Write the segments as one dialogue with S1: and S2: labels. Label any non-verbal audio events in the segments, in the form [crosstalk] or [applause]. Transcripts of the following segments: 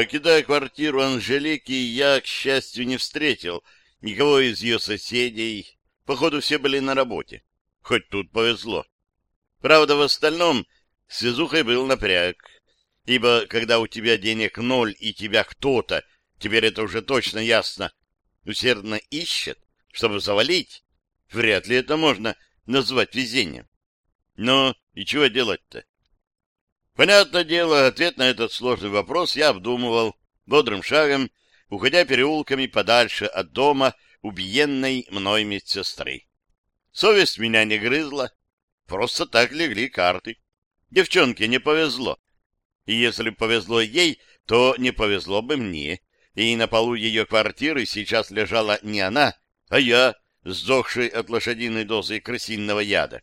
S1: Покидая квартиру Анжелики, я, к счастью, не встретил никого из ее соседей. Походу, все были на работе. Хоть тут повезло. Правда, в остальном с везухой был напряг. Ибо когда у тебя денег ноль и тебя кто-то, теперь это уже точно ясно, усердно ищет, чтобы завалить, вряд ли это можно назвать везением. Но и чего делать-то? Понятное дело, ответ на этот сложный вопрос я обдумывал бодрым шагом, уходя переулками подальше от дома убиенной мной медсестры. Совесть меня не грызла, просто так легли карты. Девчонке не повезло. И если повезло ей, то не повезло бы мне. И на полу ее квартиры сейчас лежала не она, а я, сдохший от лошадиной дозы крысиного яда.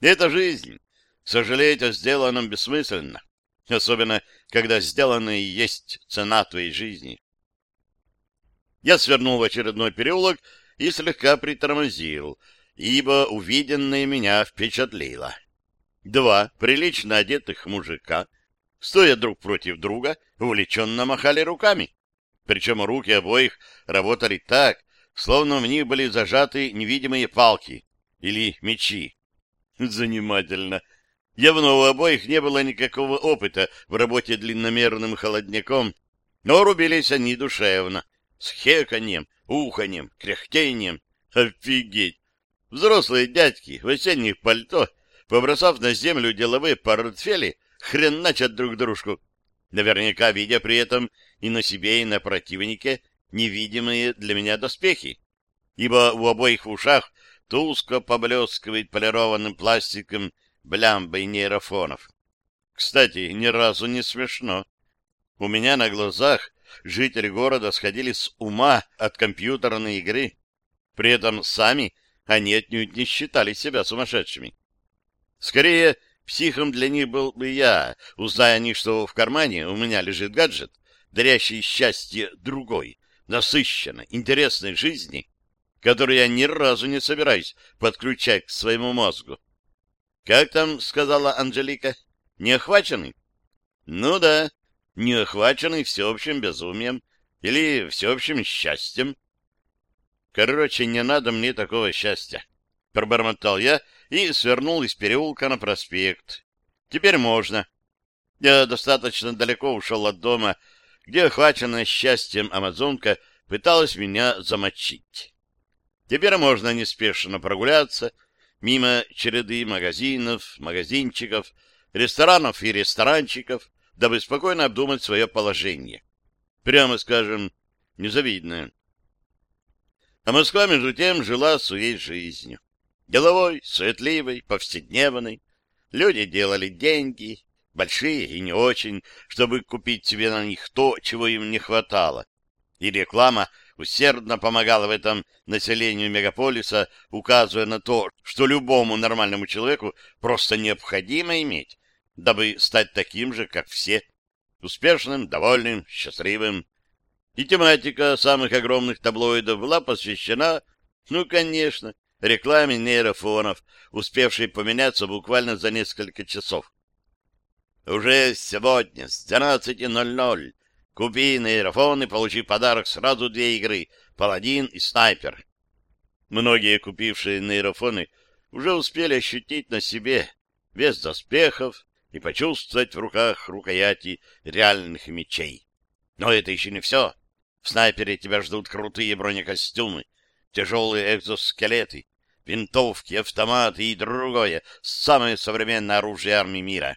S1: Это жизнь. Сожалеть о сделанном бессмысленно, особенно когда сделанное есть цена твоей жизни. Я свернул в очередной переулок и слегка притормозил, ибо увиденное меня впечатлило. Два прилично одетых мужика, стоя друг против друга, увлеченно махали руками. Причем руки обоих работали так, словно в них были зажаты невидимые палки или мечи. Занимательно. Явно у обоих не было никакого опыта в работе длинномерным холодняком, но рубились они душевно, с хеканьем, уханьем, кряхтением. Офигеть! Взрослые дядьки в осенних пальто, побросав на землю деловые портфели, хреначат друг дружку, наверняка видя при этом и на себе, и на противнике невидимые для меня доспехи, ибо у обоих в ушах тускло поблескивает полированным пластиком блямбой нейрофонов. Кстати, ни разу не смешно. У меня на глазах жители города сходили с ума от компьютерной игры. При этом сами они отнюдь не считали себя сумасшедшими. Скорее, психом для них был бы я, узная они, что в кармане у меня лежит гаджет, дарящий счастье другой, насыщенной, интересной жизни, которую я ни разу не собираюсь подключать к своему мозгу. Как там сказала Анжелика? Не охваченный? Ну да, не охваченный всеобщим безумием или всеобщим счастьем. Короче, не надо мне такого счастья. Пробормотал я и свернул из переулка на проспект. Теперь можно. Я достаточно далеко ушел от дома, где охваченная счастьем амазонка пыталась меня замочить. Теперь можно неспешно прогуляться, мимо череды магазинов, магазинчиков, ресторанов и ресторанчиков, дабы спокойно обдумать свое положение. Прямо скажем, незавидное. А Москва, между тем, жила своей жизнью. Деловой, суетливой, повседневной. Люди делали деньги, большие и не очень, чтобы купить себе на них то, чего им не хватало. И реклама — усердно помогала в этом населению мегаполиса, указывая на то, что любому нормальному человеку просто необходимо иметь, дабы стать таким же, как все, успешным, довольным, счастливым. И тематика самых огромных таблоидов была посвящена, ну, конечно, рекламе нейрофонов, успевшей поменяться буквально за несколько часов. Уже сегодня с 12.00 Купи нейрофон и получи подарок сразу две игры — Паладин и Снайпер. Многие купившие нейрофоны уже успели ощутить на себе вес доспехов и почувствовать в руках рукояти реальных мечей. Но это еще не все. В снайпере тебя ждут крутые бронекостюмы, тяжелые экзоскелеты, винтовки, автоматы и другое, самое современное оружие армии мира.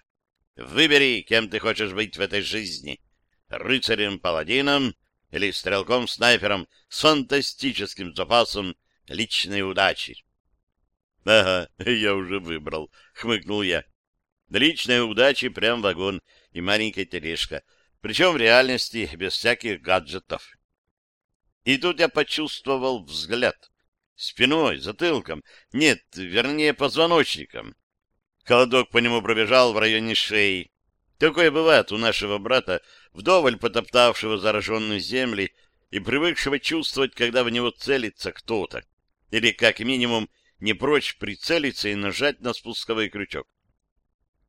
S1: Выбери, кем ты хочешь быть в этой жизни рыцарем-паладином или стрелком-снайпером с фантастическим запасом личной удачи. — Ага, [laughs] я уже выбрал, — хмыкнул я. Личная удача прям вагон и маленькая тележка, причем в реальности без всяких гаджетов. И тут я почувствовал взгляд. Спиной, затылком, нет, вернее, позвоночником. Холодок по нему пробежал в районе шеи. Такое бывает у нашего брата, вдоволь потоптавшего зараженные земли и привыкшего чувствовать, когда в него целится кто-то, или, как минимум, не прочь прицелиться и нажать на спусковой крючок.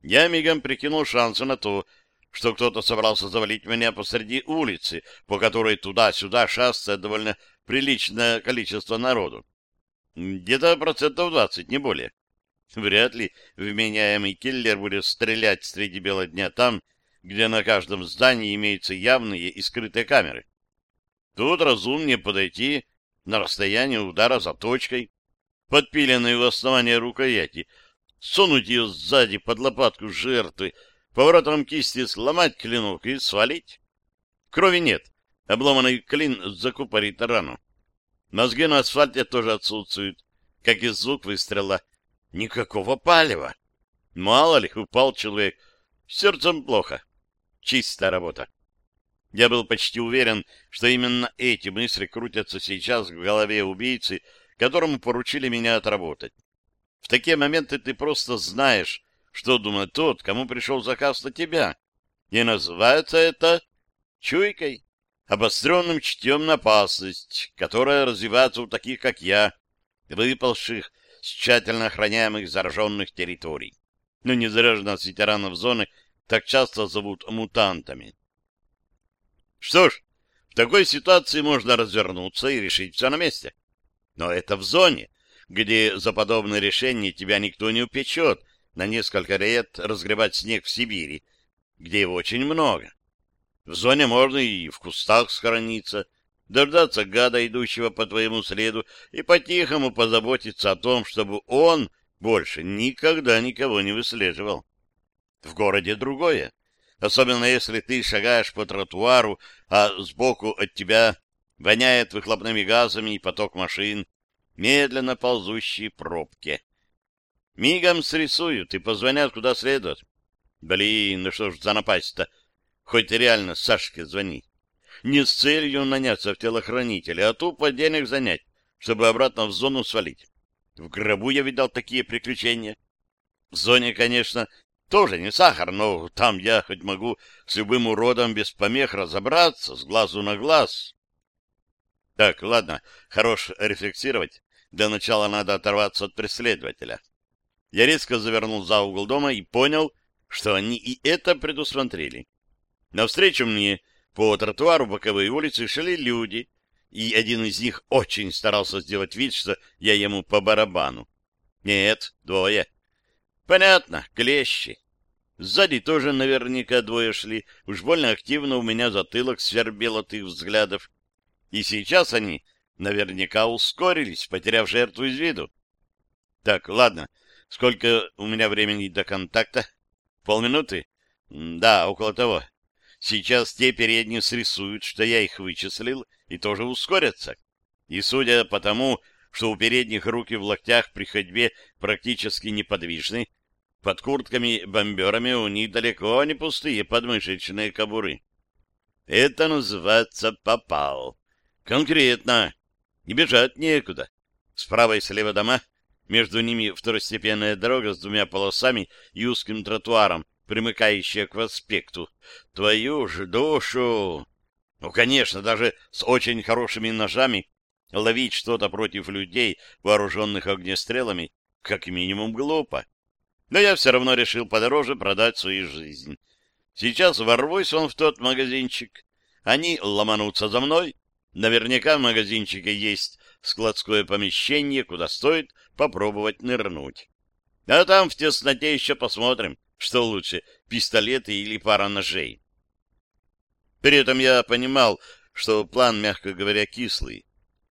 S1: Я мигом прикинул шансы на то, что кто-то собрался завалить меня посреди улицы, по которой туда-сюда шастает довольно приличное количество народу. Где-то процентов двадцать, не более. Вряд ли вменяемый киллер будет стрелять среди бела дня там, где на каждом здании имеются явные и скрытые камеры. Тут разумнее подойти на расстояние удара за точкой, подпиленной в основание рукояти, сунуть ее сзади под лопатку жертвы, поворотом кисти сломать клинок и свалить. Крови нет, обломанный клин закупорит рану. Мозги на асфальте тоже отсутствуют, как и звук выстрела. Никакого палева. Мало ли, упал человек. Сердцем плохо. Чистая работа. Я был почти уверен, что именно эти мысли крутятся сейчас в голове убийцы, которому поручили меня отработать. В такие моменты ты просто знаешь, что думает тот, кому пришел заказ на тебя. И называется это чуйкой, обостренным чутьем на опасность, которая развивается у таких, как я, выпалших с тщательно охраняемых зараженных территорий. Но не зря же нас, ветеранов зоны, так часто зовут мутантами. Что ж, в такой ситуации можно развернуться и решить все на месте. Но это в зоне, где за подобное решение тебя никто не упечет на несколько лет разгребать снег в Сибири, где его очень много. В зоне можно и в кустах схорониться, дождаться гада, идущего по твоему следу, и по-тихому позаботиться о том, чтобы он больше никогда никого не выслеживал. В городе другое особенно если ты шагаешь по тротуару, а сбоку от тебя воняет выхлопными газами и поток машин, медленно ползущие пробки. Мигом срисуют и позвонят куда следует. Блин, ну что ж за напасть-то? Хоть реально Сашке звони. Не с целью наняться в телохранителя, а тупо денег занять, чтобы обратно в зону свалить. В гробу я видал такие приключения. В зоне, конечно, тоже не сахар, но там я хоть могу с любым уродом без помех разобраться, с глазу на глаз. Так, ладно, хорош рефлексировать. Для начала надо оторваться от преследователя. Я резко завернул за угол дома и понял, что они и это предусмотрели. Навстречу мне по тротуару боковой улицы шли люди, и один из них очень старался сделать вид, что я ему по барабану. Нет, двое. Понятно, клещи. Сзади тоже наверняка двое шли. Уж больно активно у меня затылок свербел от их взглядов. И сейчас они наверняка ускорились, потеряв жертву из виду. Так, ладно. Сколько у меня времени до контакта? Полминуты? Да, около того. Сейчас те передние срисуют, что я их вычислил, и тоже ускорятся. И судя по тому, что у передних руки в локтях при ходьбе практически неподвижны, под куртками-бомберами у них далеко не пустые подмышечные кобуры. Это называется попал. Конкретно. Не бежать некуда. Справа и слева дома, между ними второстепенная дорога с двумя полосами и узким тротуаром, примыкающая к проспекту. Твою же душу! Ну, конечно, даже с очень хорошими ножами ловить что-то против людей, вооруженных огнестрелами, как минимум глупо. Но я все равно решил подороже продать свою жизнь. Сейчас ворвусь он в тот магазинчик. Они ломанутся за мной. Наверняка в магазинчике есть складское помещение, куда стоит попробовать нырнуть. А там в тесноте еще посмотрим, что лучше, пистолеты или пара ножей. При этом я понимал, что план, мягко говоря, кислый.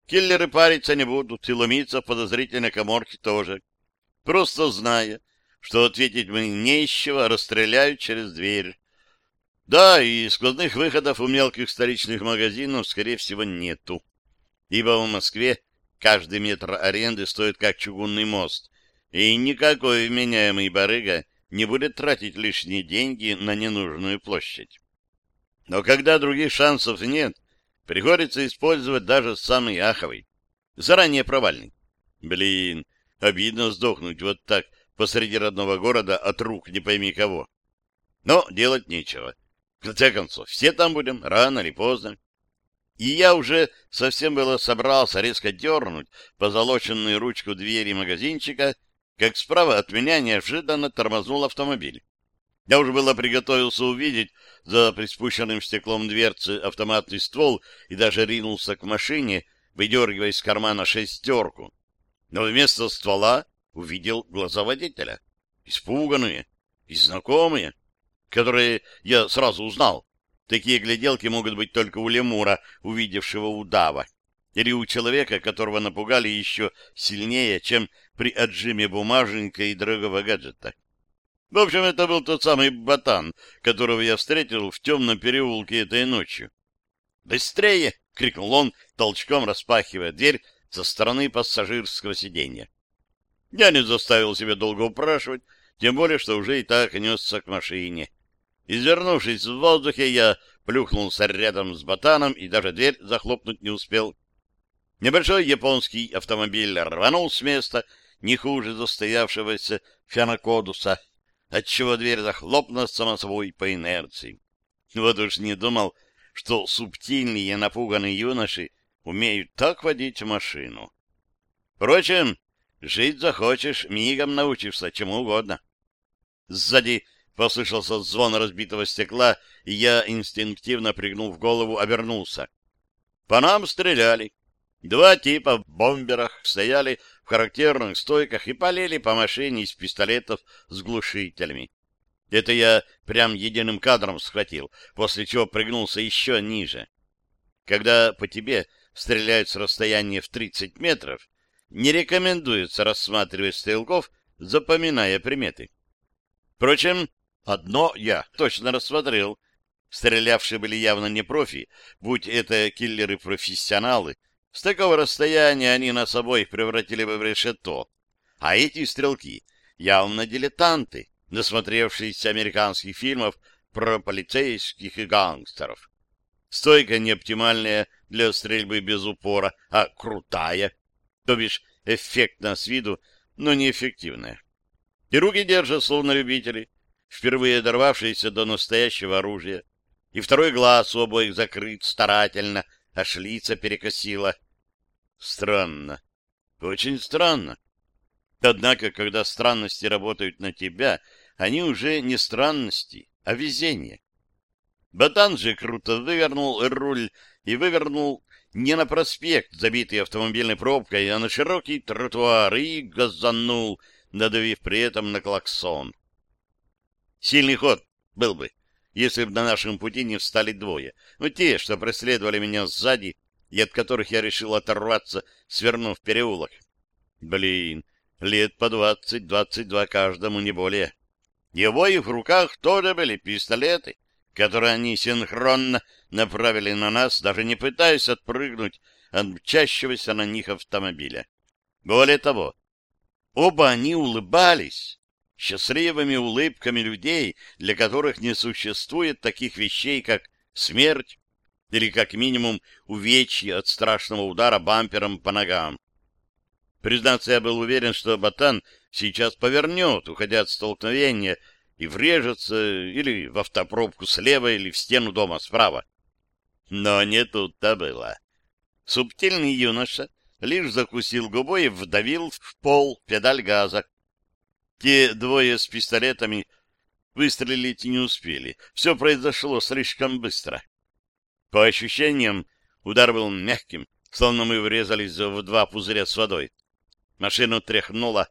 S1: Киллеры париться не будут и ломиться в подозрительной коморке тоже. Просто зная, что ответить мне нечего, расстреляют через дверь. Да, и складных выходов у мелких столичных магазинов, скорее всего, нету. Ибо в Москве каждый метр аренды стоит как чугунный мост, и никакой вменяемый барыга не будет тратить лишние деньги на ненужную площадь. Но когда других шансов нет, приходится использовать даже самый аховый, заранее провальный. Блин, обидно сдохнуть вот так, посреди родного города от рук не пойми кого. Но делать нечего. В конце концов, все там будем, рано или поздно. И я уже совсем было собрался резко дернуть позолоченную ручку двери магазинчика, как справа от меня неожиданно тормознул автомобиль. Я уже было приготовился увидеть за приспущенным стеклом дверцы автоматный ствол и даже ринулся к машине, выдергивая из кармана шестерку. Но вместо ствола увидел глаза водителя. Испуганные и знакомые, которые я сразу узнал. Такие гляделки могут быть только у лемура, увидевшего удава, или у человека, которого напугали еще сильнее, чем при отжиме бумажника и дорогого гаджета. В общем, это был тот самый ботан, которого я встретил в темном переулке этой ночью. «Быстрее!» — крикнул он, толчком распахивая дверь со стороны пассажирского сиденья. Я не заставил себя долго упрашивать, тем более, что уже и так несся к машине. Извернувшись в воздухе, я плюхнулся рядом с ботаном и даже дверь захлопнуть не успел. Небольшой японский автомобиль рванул с места, не хуже застоявшегося фенокодуса, отчего дверь захлопнулась само собой по инерции. Вот уж не думал, что субтильные напуганные юноши умеют так водить машину. Впрочем, жить захочешь, мигом научишься чему угодно. Сзади послышался звон разбитого стекла, и я, инстинктивно пригнув голову, обернулся. По нам стреляли. Два типа в бомберах стояли характерных стойках и полили по машине из пистолетов с глушителями. Это я прям единым кадром схватил, после чего прыгнулся еще ниже. Когда по тебе стреляют с расстояния в 30 метров, не рекомендуется рассматривать стрелков, запоминая приметы. Впрочем, одно я точно рассмотрел. Стрелявшие были явно не профи, будь это киллеры-профессионалы, с такого расстояния они нас обоих превратили бы в решето. А эти стрелки явно дилетанты, насмотревшиеся американских фильмов про полицейских и гангстеров. Стойка не оптимальная для стрельбы без упора, а крутая, то бишь эффектно с виду, но неэффективная. И руки держат, словно любители, впервые дорвавшиеся до настоящего оружия. И второй глаз у обоих закрыт старательно, аж лица перекосило. Странно. Очень странно. Однако, когда странности работают на тебя, они уже не странности, а везение. Ботан же круто вывернул руль и вывернул не на проспект, забитый автомобильной пробкой, а на широкий тротуар и газанул, надавив при этом на клаксон. Сильный ход был бы, если бы на нашем пути не встали двое. Но те, что преследовали меня сзади, и от которых я решил оторваться, свернув переулок. Блин, лет по двадцать-двадцать два каждому, не более. И в руках тоже были пистолеты, которые они синхронно направили на нас, даже не пытаясь отпрыгнуть от мчащегося на них автомобиля. Более того, оба они улыбались счастливыми улыбками людей, для которых не существует таких вещей, как смерть или, как минимум, увечье от страшного удара бампером по ногам. Признаться, я был уверен, что Батан сейчас повернет, уходя от столкновения, и врежется или в автопробку слева, или в стену дома справа. Но не тут-то было. Субтильный юноша лишь закусил губой и вдавил в пол педаль газа. Те двое с пистолетами выстрелить не успели. Все произошло слишком быстро. По ощущениям, удар был мягким, словно мы врезались в два пузыря с водой. Машину тряхнуло.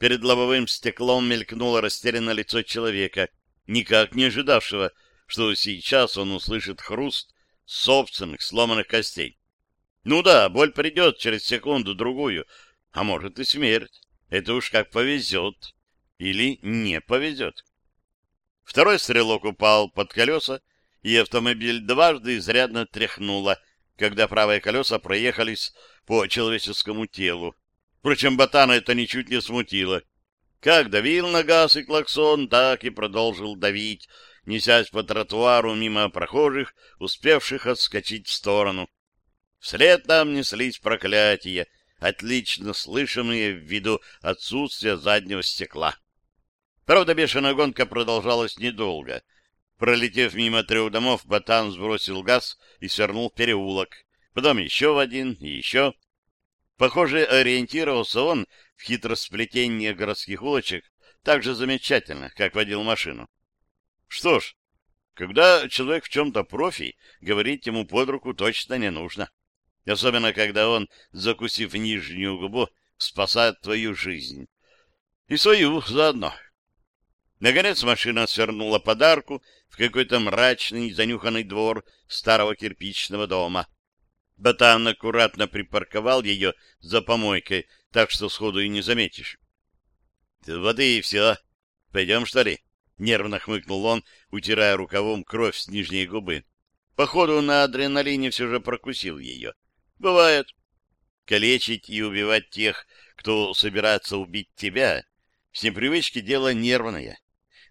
S1: Перед лобовым стеклом мелькнуло растерянное лицо человека, никак не ожидавшего, что сейчас он услышит хруст собственных сломанных костей. Ну да, боль придет через секунду-другую, а может и смерть. Это уж как повезет. Или не повезет. Второй стрелок упал под колеса, и автомобиль дважды изрядно тряхнуло, когда правые колеса проехались по человеческому телу. Впрочем, ботана это ничуть не смутило. Как давил на газ и клаксон, так и продолжил давить, несясь по тротуару мимо прохожих, успевших отскочить в сторону. Вслед нам неслись проклятия, отлично слышимые ввиду отсутствия заднего стекла. Правда, бешеная гонка продолжалась недолго. Пролетев мимо трех домов, Батан сбросил газ и свернул в переулок. Потом еще в один и еще. Похоже, ориентировался он в хитросплетении городских улочек так же замечательно, как водил машину. Что ж, когда человек в чем-то профи, говорить ему под руку точно не нужно. Особенно, когда он, закусив нижнюю губу, спасает твою жизнь. И свою заодно. Наконец машина свернула подарку в какой-то мрачный, занюханный двор старого кирпичного дома. Батан аккуратно припарковал ее за помойкой, так что сходу и не заметишь. — Вот и все. Пойдем, что ли? — нервно хмыкнул он, утирая рукавом кровь с нижней губы. Походу, на адреналине все же прокусил ее. Бывает. Калечить и убивать тех, кто собирается убить тебя, с непривычки дело нервное.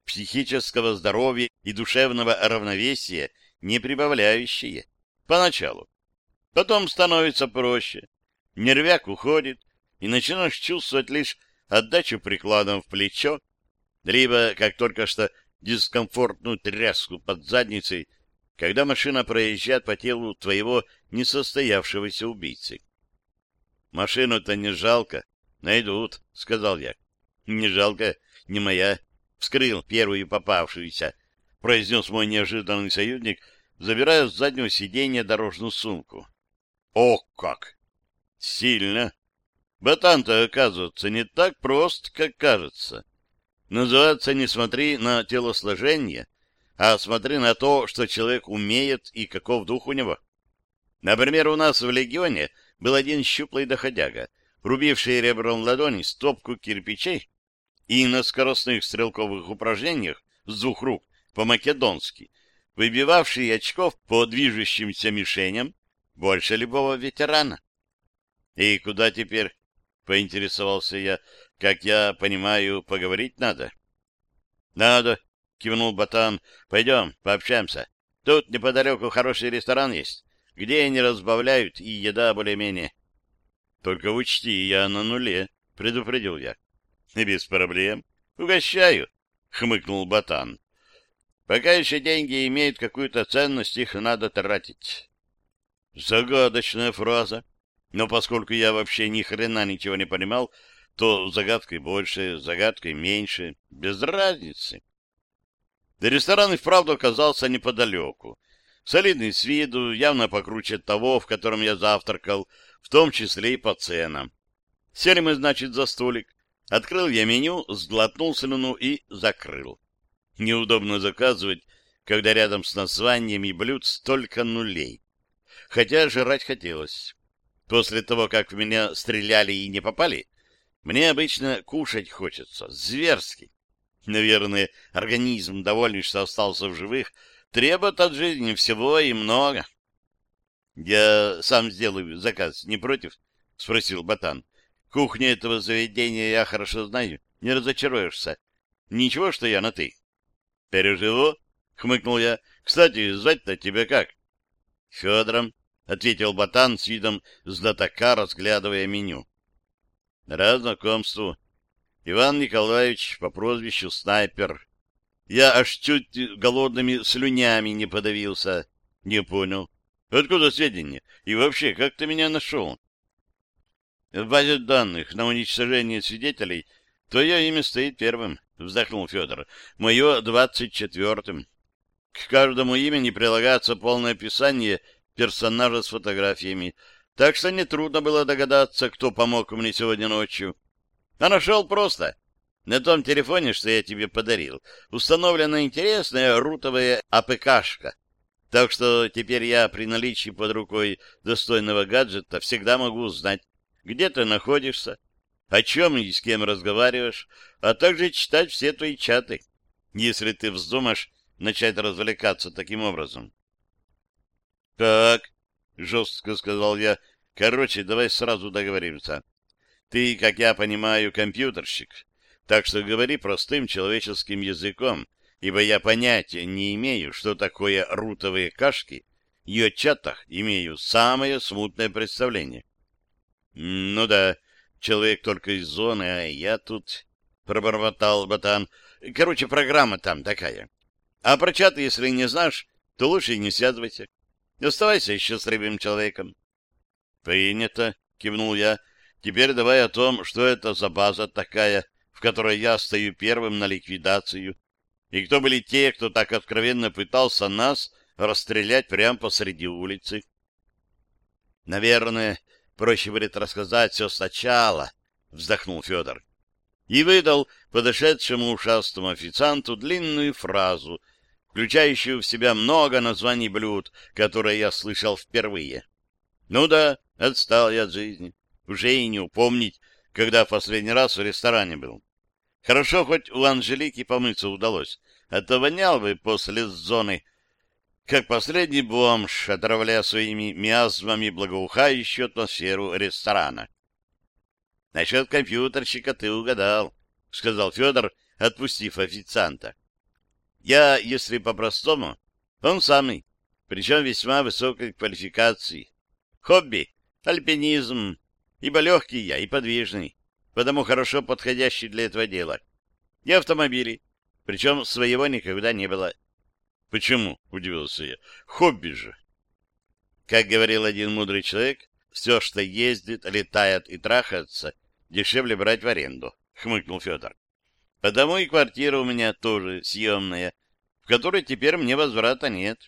S1: Психического здоровья и душевного равновесия не прибавляющие. Поначалу. Потом становится проще. Нервяк уходит, и начинаешь чувствовать лишь отдачу прикладом в плечо, либо, как только что, дискомфортную тряску под задницей, когда машина проезжает по телу твоего несостоявшегося убийцы. «Машину-то не жалко. Найдут», — сказал я. «Не жалко, не моя. Вскрыл первую попавшуюся», — произнес мой неожиданный союзник, забирая с заднего сиденья дорожную сумку. «О как! Сильно! Ботан-то, оказывается, не так прост, как кажется. Называется «Не смотри на телосложение», а смотри на то, что человек умеет и каков дух у него. Например, у нас в легионе был один щуплый доходяга, рубивший ребром ладони стопку кирпичей и на скоростных стрелковых упражнениях с двух рук по-македонски, выбивавший очков по движущимся мишеням больше любого ветерана. — И куда теперь? — поинтересовался я. — Как я понимаю, поговорить надо? — Надо, — кивнул Батан. — Пойдем, пообщаемся. Тут неподалеку хороший ресторан есть, где они разбавляют, и еда более-менее. — Только учти, я на нуле, — предупредил я. — Без проблем. Угощаю, — хмыкнул Батан. — Пока еще деньги имеют какую-то ценность, их надо тратить. Загадочная фраза. Но поскольку я вообще ни хрена ничего не понимал, то загадкой больше, загадкой меньше, без разницы. Ресторан и вправду оказался неподалеку. Солидный с виду, явно покруче того, в котором я завтракал, в том числе и по ценам. Сели мы, значит, за столик. Открыл я меню, сглотнул слюну и закрыл. Неудобно заказывать, когда рядом с названиями блюд столько нулей. Хотя жрать хотелось. После того, как в меня стреляли и не попали, мне обычно кушать хочется, зверски. Наверное, организм, довольный, что остался в живых, требует от жизни всего и много. — Я сам сделаю заказ, не против? — спросил Батан. — Кухню этого заведения я хорошо знаю, не разочаруешься. Ничего, что я на «ты». — Переживу, — хмыкнул я. — Кстати, звать-то тебя как? — Федором, — ответил Батан с видом знатока, разглядывая меню. — Рад знакомству. Иван Николаевич по прозвищу Снайпер. Я аж чуть голодными слюнями не подавился. Не понял. Откуда сведения? И вообще, как ты меня нашел? В базе данных на уничтожение свидетелей твое имя стоит первым, вздохнул Федор. Мое двадцать четвертым. К каждому имени прилагается полное описание персонажа с фотографиями, так что нетрудно было догадаться, кто помог мне сегодня ночью. А нашел просто. На том телефоне, что я тебе подарил, установлена интересная рутовая АПКшка. Так что теперь я при наличии под рукой достойного гаджета всегда могу узнать, где ты находишься, о чем и с кем разговариваешь, а также читать все твои чаты, если ты вздумаешь начать развлекаться таким образом. — Так, — жестко сказал я, — короче, давай сразу договоримся. Ты, как я понимаю, компьютерщик, так что говори простым человеческим языком, ибо я понятия не имею, что такое рутовые кашки, и о чатах имею самое смутное представление. — Ну да, человек только из зоны, а я тут... — пробормотал Батан. — Короче, программа там такая. А про чаты, если не знаешь, то лучше не связывайся. Оставайся счастливым человеком. — Принято, — кивнул я. — Теперь давай о том, что это за база такая, в которой я стою первым на ликвидацию, И кто были те, кто так откровенно пытался нас расстрелять прямо посреди улицы?
S2: Наверное, проще будет рассказать все сначала, вздохнул Федор. И выдал подошедшему ушастому официанту длинную фразу, включающую в себя много названий блюд, которые я слышал впервые. Ну да, отстал я от жизни. Уже и не упомнить, когда в последний раз в ресторане был. Хорошо, хоть у Анжелики помыться удалось, а то вонял бы после зоны, как последний бомж, отравляя своими миазмами благоухающую атмосферу ресторана. — Насчет компьютерщика ты угадал, — сказал Федор, отпустив официанта. — Я, если по-простому, он самый, причем весьма высокой квалификации. Хобби — альпинизм, ибо легкий я и подвижный, потому хорошо подходящий для этого дела. И автомобили, причем своего никогда не было.
S1: — Почему? — удивился я. — Хобби же.
S2: Как говорил один мудрый человек, все, что ездит, летает и трахается, дешевле брать в аренду, — хмыкнул Федор. — Потому и квартира у меня тоже съемная, в которой теперь мне возврата нет.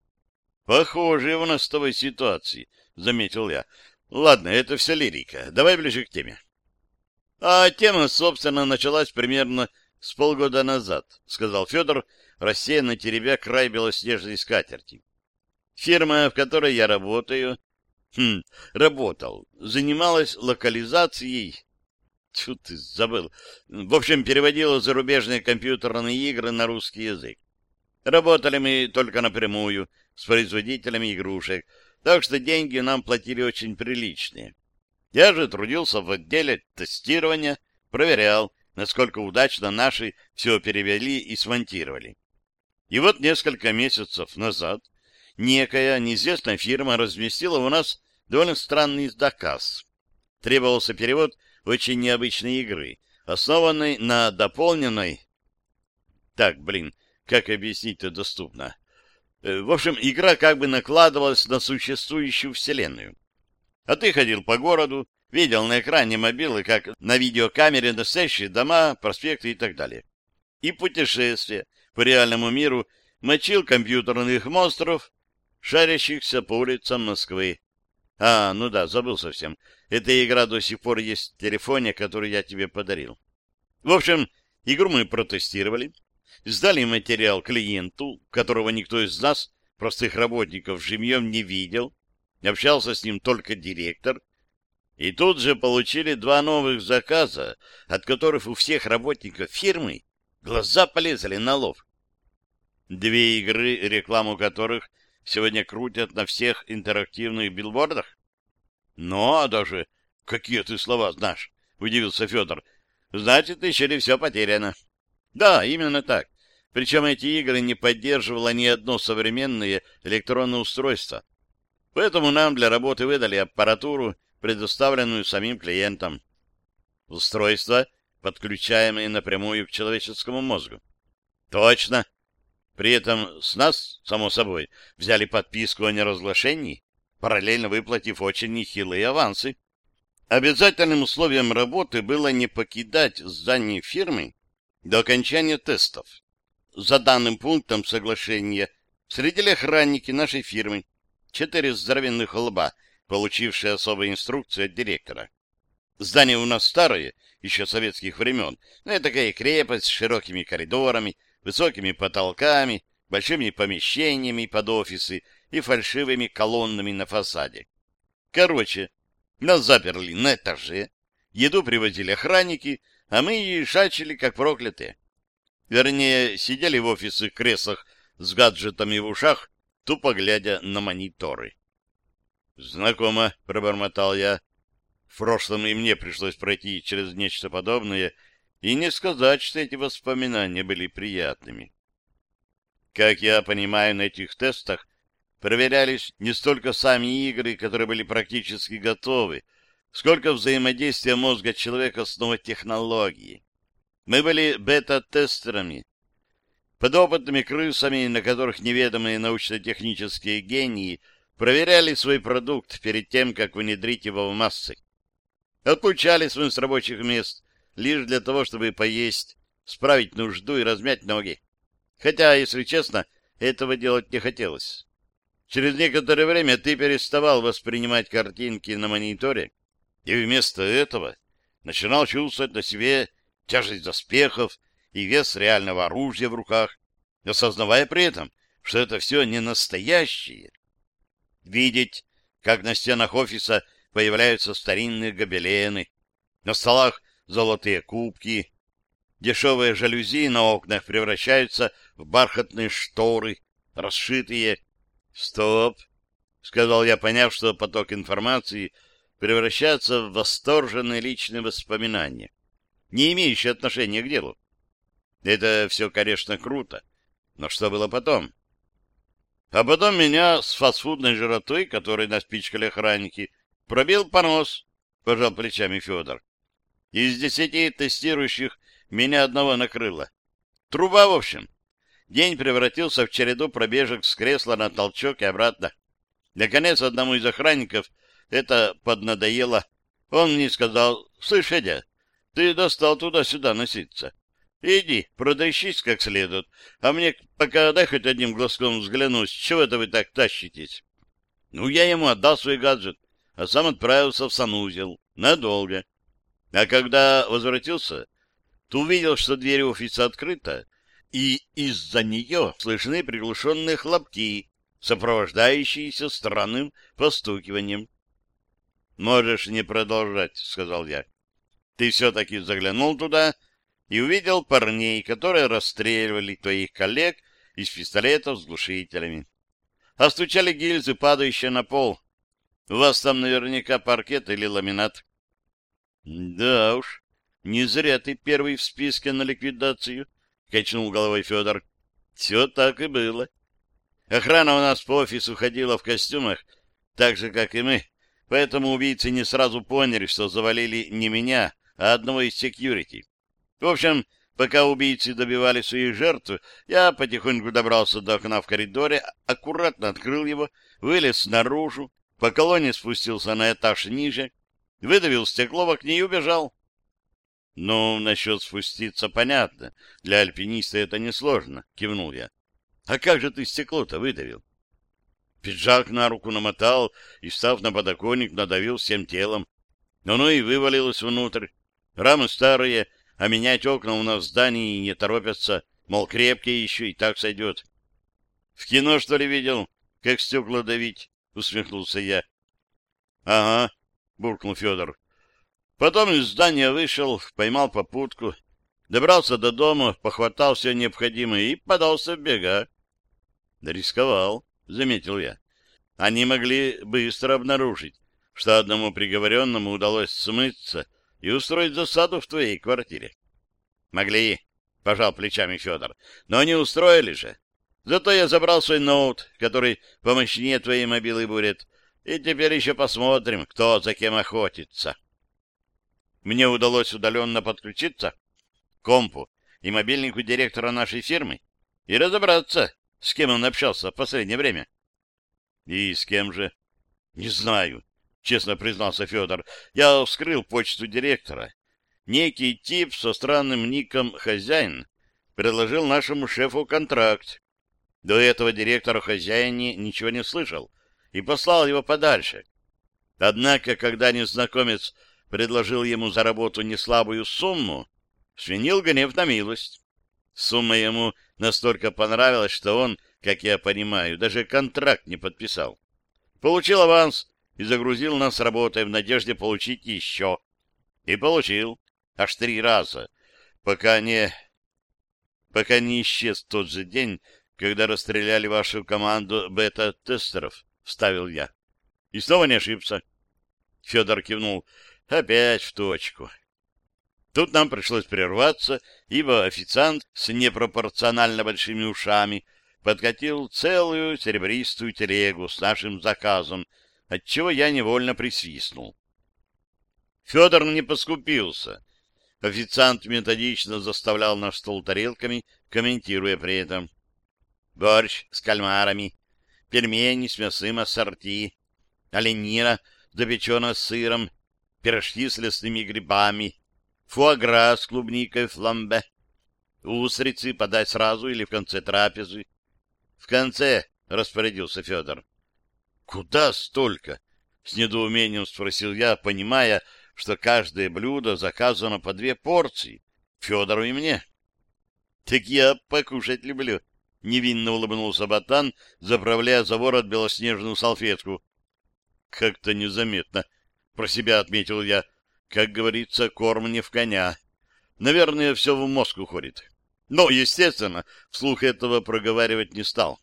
S1: — Похоже у нас с тобой ситуации, — заметил я. — Ладно, это все лирика. Давай ближе к теме. А тема, собственно, началась примерно с полгода назад, — сказал Федор, рассеянно теребя край белоснежной скатерти. Фирма, в которой я работаю, хм, работал, занималась локализацией... Тьфу ты, забыл. В общем, переводила зарубежные компьютерные игры на русский язык. Работали мы только напрямую с производителями игрушек, так что деньги нам платили очень приличные. Я же трудился в отделе тестирования, проверял, насколько удачно наши все перевели и смонтировали. И вот несколько месяцев назад некая неизвестная фирма разместила у нас довольно странный заказ. Требовался перевод очень необычной игры, основанной на дополненной... Так, блин, как объяснить-то доступно? Э, в общем, игра как бы накладывалась на существующую вселенную. А ты ходил по городу, видел на экране мобилы, как на видеокамере настоящие дома, проспекты и так далее. И путешествие по реальному миру мочил компьютерных монстров, шарящихся по улицам Москвы. А, ну да, забыл совсем. Эта игра до сих пор есть в телефоне, который я тебе подарил. В общем, игру мы протестировали, сдали материал клиенту, которого никто из нас, простых работников, живьем не видел, общался с ним только директор, и тут же получили два новых заказа, от которых у всех работников фирмы глаза полезли на лов. Две игры, рекламу которых сегодня крутят на всех интерактивных билбордах? Ну, а даже какие ты слова знаешь, удивился Федор. Значит, еще все потеряно. Да, именно так. Причем эти игры не поддерживало ни одно современное электронное устройство. Поэтому нам для работы выдали аппаратуру, предоставленную самим клиентам. Устройства, подключаемые напрямую к человеческому мозгу. Точно. При этом с нас, само собой, взяли подписку о неразглашении, параллельно выплатив очень нехилые авансы. Обязательным условием работы было не покидать здание фирмы до окончания тестов. За данным пунктом соглашения следили охранники нашей фирмы, четыре здоровенных лба, получившие особые инструкции от директора. Здание у нас старое, еще советских времен, но это такая крепость с широкими коридорами, высокими потолками, большими помещениями под офисы и фальшивыми колоннами на фасаде. Короче, нас заперли на этаже, еду привозили охранники, а мы и шачили, как проклятые. Вернее, сидели в офисах креслах с гаджетами в ушах, тупо глядя на мониторы. «Знакомо», — пробормотал я. В прошлом и мне пришлось пройти через нечто подобное, и не сказать, что эти воспоминания были приятными. Как я понимаю, на этих тестах проверялись не столько сами игры, которые были практически готовы, сколько взаимодействие мозга человека с новой технологией. Мы были бета-тестерами, подопытными крысами, на которых неведомые научно-технические гении проверяли свой продукт перед тем, как внедрить его в массы. Отлучались мы с рабочих мест лишь для того, чтобы поесть, справить нужду и размять ноги.
S2: Хотя, если честно, этого делать не хотелось. Через некоторое время ты переставал воспринимать картинки на мониторе, и вместо этого начинал чувствовать на себе тяжесть доспехов и вес реального оружия в руках, осознавая при этом, что это все не настоящее. Видеть, как на стенах офиса появляются старинные гобелены, на столах золотые кубки, дешевые жалюзи на окнах превращаются в бархатные шторы, расшитые. «Стоп!» — сказал я, поняв, что поток информации превращается в восторженные личные воспоминания, не имеющие отношения к делу. Это все, конечно, круто, но что было потом? А потом меня с фастфудной жиротой, которой нас пичкали охранники, пробил понос, пожал плечами Федор. Из десяти тестирующих меня одного накрыло. Труба, в общем. День превратился в череду пробежек с кресла на толчок и обратно. Наконец, одному из охранников это поднадоело. Он мне сказал, «Слышь, Эдя, ты достал туда-сюда носиться. Иди, продащись как следует, а мне пока дай хоть одним глазком взглянуть, чего это вы так тащитесь?» Ну, я ему отдал свой гаджет, а сам отправился в санузел. Надолго. А когда возвратился, то увидел, что дверь офиса открыта, и из-за нее слышны приглушенные хлопки, сопровождающиеся странным постукиванием. «Можешь не продолжать», — сказал я. «Ты все-таки заглянул туда и увидел парней, которые расстреливали твоих коллег из пистолетов с глушителями. А стучали гильзы, падающие на пол. У вас там наверняка паркет или ламинат». «Да уж, не зря ты первый в списке на ликвидацию», — качнул головой Федор. «Все так и было. Охрана у нас по офису ходила в костюмах, так же, как и мы, поэтому убийцы не сразу поняли, что завалили не меня, а одного из секьюрити. В общем, пока убийцы добивали своих жертв, я потихоньку добрался до окна в коридоре, аккуратно открыл его, вылез наружу, по колонне спустился на этаж ниже, выдавил стекло в окне и убежал. Ну, насчет спуститься понятно. Для альпиниста это несложно, кивнул я. А как же ты стекло-то выдавил? Пиджак на руку намотал и, встав на подоконник, надавил всем телом. Оно и вывалилось внутрь. Рамы старые, а менять окна у нас в здании не торопятся, мол, крепкие еще и так сойдет. — В кино, что ли, видел, как стекла давить? — усмехнулся я. — Ага, — буркнул Федор. Потом из здания вышел, поймал попутку, добрался до дома, похватал все необходимое и подался в бега. Рисковал, заметил я. Они могли быстро обнаружить, что одному приговоренному удалось смыться и устроить засаду в твоей квартире. Могли, пожал плечами Федор, но не устроили же. Зато я забрал свой ноут, который помощнее твоей мобилы будет, и теперь еще посмотрим, кто за кем охотится. Мне удалось удаленно подключиться к компу и мобильнику директора нашей фирмы и разобраться, с кем он общался в последнее время. И с кем же? Не знаю, честно признался Федор. Я вскрыл почту директора. Некий тип со странным ником «Хозяин» предложил нашему шефу контракт. До этого директор о хозяине ничего не слышал и послал его подальше. Однако, когда незнакомец предложил ему за работу неслабую сумму, свинил гнев на милость. Сумма ему настолько понравилась, что он, как я понимаю, даже контракт не подписал. Получил аванс и загрузил нас работой в надежде получить еще. И получил. Аж три раза. Пока не... Пока не исчез тот же день, когда расстреляли вашу команду бета-тестеров, — вставил я. И снова не ошибся. Федор кивнул. Опять в точку. Тут нам пришлось прерваться, ибо официант с непропорционально большими ушами подкатил целую серебристую телегу с нашим заказом, отчего я невольно присвистнул. Федор не поскупился. Официант методично заставлял наш стол тарелками, комментируя при этом. Борщ с кальмарами, пельмени с мясным ассорти, оленина запечена с сыром, пирожки с лесными грибами, фуагра с клубникой фламбе. Устрицы подать сразу или в конце трапезы? — В конце, — распорядился Федор. — Куда столько? — с недоумением спросил я, понимая, что каждое блюдо заказано по две порции, Федору и мне. — Так я покушать люблю, — невинно улыбнулся Батан, заправляя за ворот белоснежную салфетку. — Как-то незаметно, — про себя отметил я. Как говорится, корм не в коня. Наверное, все в мозг уходит. Но, естественно, вслух этого проговаривать не стал.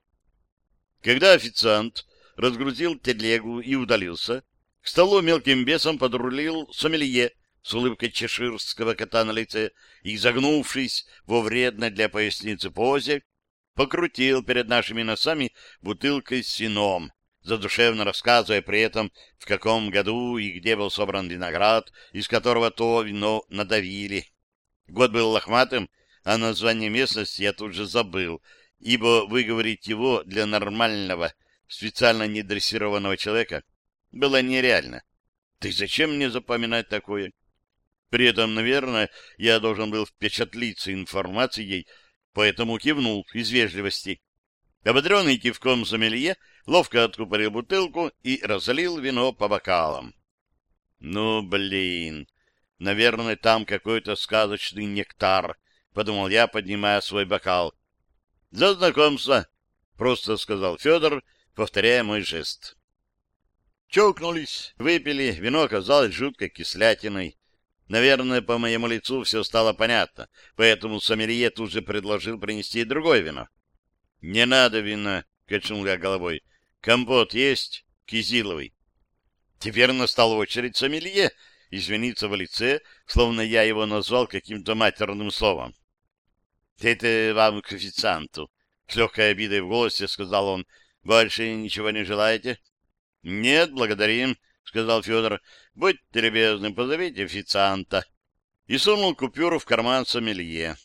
S2: Когда официант разгрузил телегу и удалился, к столу мелким бесом подрулил сомелье с улыбкой чеширского кота на лице и, загнувшись во вредной для поясницы позе, покрутил перед нашими носами бутылкой с вином, задушевно рассказывая при этом, в каком году и где был собран виноград, из которого то вино надавили. Год был лохматым, а название местности я тут же забыл, ибо выговорить его для нормального, специально недрессированного человека было нереально. Ты зачем мне запоминать такое? При этом, наверное, я должен был впечатлиться информацией, поэтому кивнул из вежливости. Ободренный кивком сомелье ловко откупорил бутылку и разлил вино по бокалам. «Ну, блин, наверное, там какой-то сказочный нектар», — подумал я, поднимая свой бокал. «За знакомство», — просто сказал Федор, повторяя мой жест. Чокнулись, выпили, вино оказалось жуткой кислятиной. Наверное, по моему лицу все стало понятно, поэтому сомелье тут же предложил принести другое вино. — Не надо вина, — качнул я головой. — Компот есть? Кизиловый. Теперь настала очередь сомелье извиниться в лице, словно я его назвал каким-то матерным словом. — Это вам к официанту, — с легкой обидой в голосе сказал он. — Больше ничего не желаете? — Нет, благодарим, — сказал Федор. — Будьте любезны, позовите официанта. И сунул купюру в карман сомелье.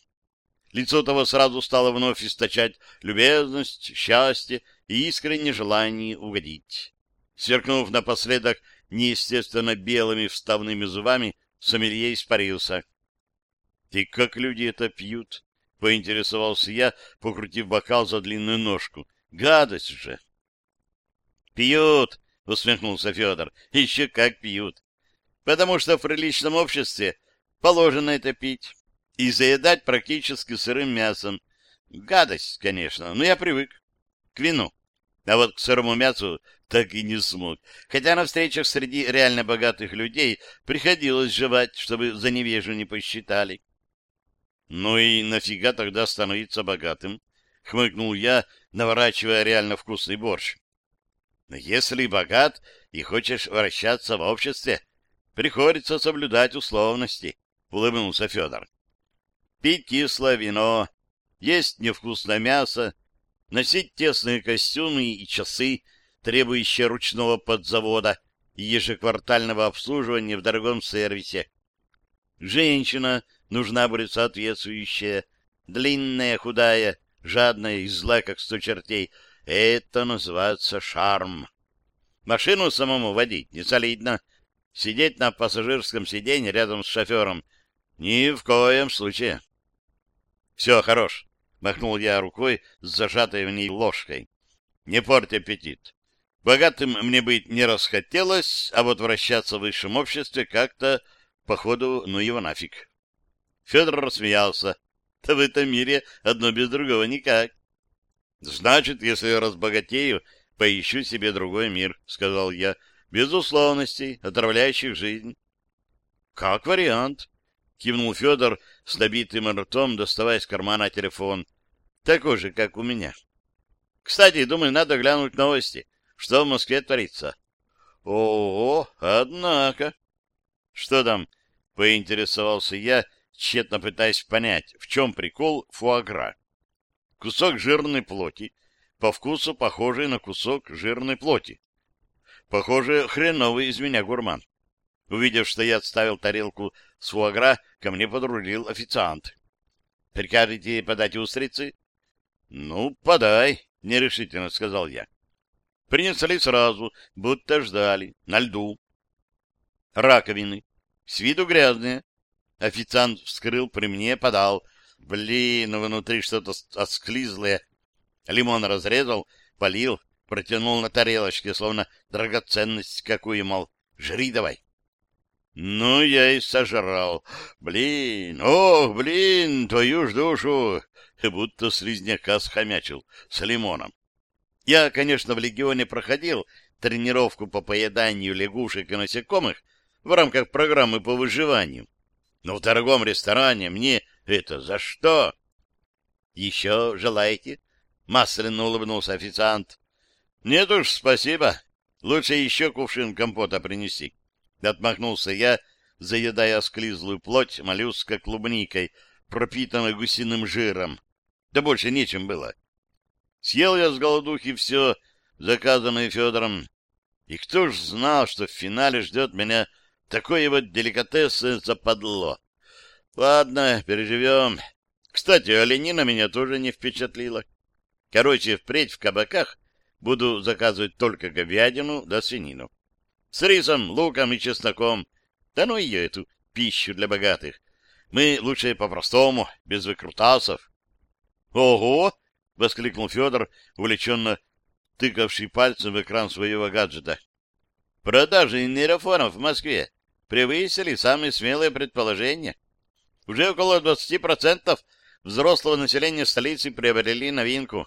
S2: Лицо того сразу стало вновь источать любезность, счастье и искреннее желание угодить. Сверкнув напоследок неестественно белыми вставными зубами, сомелье испарился. — Ты как люди это пьют? — поинтересовался я, покрутив бокал за длинную ножку. — Гадость же! — Пьют! — усмехнулся Федор. — Еще как пьют. Потому что в приличном обществе положено это пить и заедать практически сырым мясом. Гадость, конечно, но я привык к вину. А вот к сырому мясу так и не смог. Хотя на встречах среди реально богатых людей приходилось жевать, чтобы за невежу не посчитали. Ну и нафига тогда становиться богатым? Хмыкнул я, наворачивая реально вкусный борщ. Если богат и хочешь вращаться в обществе, приходится соблюдать условности, — улыбнулся Федор. Пить кислое вино, есть невкусное мясо, носить тесные костюмы и часы, требующие ручного подзавода и ежеквартального обслуживания в дорогом сервисе. Женщина нужна будет соответствующая, длинная, худая, жадная и злая, как сто чертей — это называется шарм. Машину самому водить не солидно. Сидеть на пассажирском сиденье рядом с шофером ни в коем случае. Все, хорош. Махнул я рукой с зажатой в ней ложкой. Не порть аппетит. Богатым мне быть не расхотелось, а вот вращаться в высшем обществе как-то, походу, ну его нафиг. Федор рассмеялся. Да в этом мире одно без другого никак. Значит, если я разбогатею, поищу себе другой мир, — сказал я, — без условностей, отравляющих жизнь. — Как вариант, — кивнул Федор с набитым ртом, доставая из кармана телефон. — Такой же, как у меня. — Кстати, думаю, надо глянуть новости. Что в Москве творится? — О, однако. — Что там? — поинтересовался я, тщетно пытаясь понять, в чем прикол фуагра. Кусок жирной плоти, по вкусу похожий на кусок жирной плоти. Похоже, хреновый из меня гурман. Увидев, что я отставил тарелку с фуагра, ко мне подрулил официант. — Прикажете подать устрицы? — Ну, подай, — нерешительно сказал я. Принесли сразу, будто ждали, на льду. Раковины. С виду грязные. Официант вскрыл при мне, подал. Блин, внутри что-то осклизлое. Лимон разрезал, полил, протянул на тарелочке, словно драгоценность какую, мол, жри давай. Ну, я и сожрал. Блин, ох, блин, твою ж душу! Будто слизняка схомячил с лимоном. Я, конечно, в легионе проходил тренировку по поеданию лягушек и насекомых в рамках программы по выживанию. Но в дорогом ресторане мне это за что? Еще желаете? Масляно улыбнулся официант. Нет уж, спасибо. Лучше еще кувшин компота принеси. Отмахнулся я, заедая склизлую плоть моллюска клубникой, пропитанной гусиным жиром. Да больше нечем было. Съел я с голодухи все, заказанное Федором. И кто ж знал, что в финале ждет меня такое вот деликатесное западло. Ладно, переживем. Кстати, оленина меня тоже не впечатлила. Короче, впредь в кабаках буду заказывать только говядину да свинину. С рисом, луком и чесноком. Да ну ее, эту пищу для богатых. Мы лучше по-простому, без выкрутасов. — Ого! — воскликнул Федор, увлеченно тыкавший пальцем в экран своего гаджета. — Продажи нейрофонов в Москве превысили самые смелые предположения. Уже около 20% взрослого населения столицы приобрели новинку.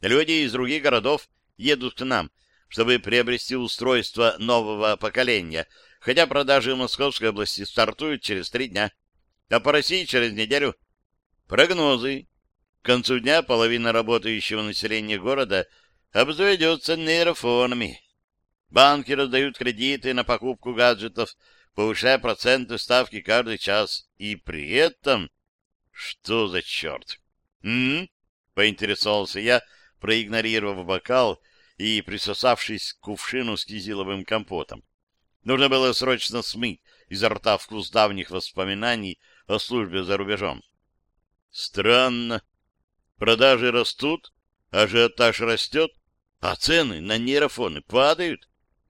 S2: Люди из других городов едут к нам, чтобы приобрести устройство нового поколения, хотя продажи в Московской области стартуют через три дня, а по России через неделю. Прогнозы. К концу дня половина работающего населения города обзаведется нейрофонами. Банки раздают кредиты на покупку гаджетов, повышая проценты ставки каждый час. И при этом... Что за черт? М, поинтересовался я, проигнорировав бокал и присосавшись к кувшину с кизиловым компотом. Нужно было срочно смыть изо рта вкус давних воспоминаний о службе за рубежом. Странно. Продажи растут, ажиотаж растет, а цены на нейрофоны падают.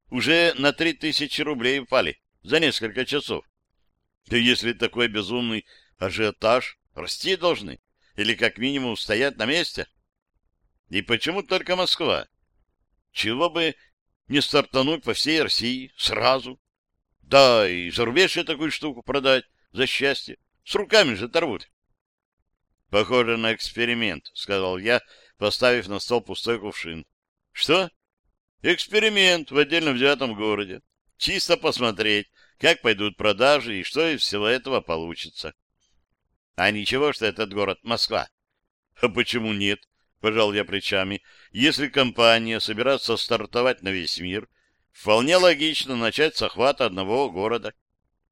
S2: Уже на три тысячи рублей упали за несколько часов. Да если такой безумный ажиотаж, расти должны, или как минимум стоять на месте. И почему только Москва? Чего бы не стартануть по всей России сразу? Да, и за рубеж такую штуку продать за счастье. С руками же торвут. Похоже на эксперимент, сказал я, поставив на стол пустой кувшин. Что? Эксперимент в отдельно взятом городе. Чисто посмотреть, как пойдут продажи и что из всего этого получится. А ничего, что этот город Москва. [laughs] А почему нет? Пожал я плечами. Если компания собирается стартовать на весь мир, вполне логично начать с охвата одного города.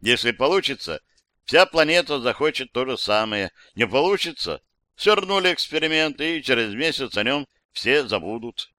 S2: Если получится, вся планета захочет то же самое. Не получится, свернули эксперимент, и через месяц о нем все забудут.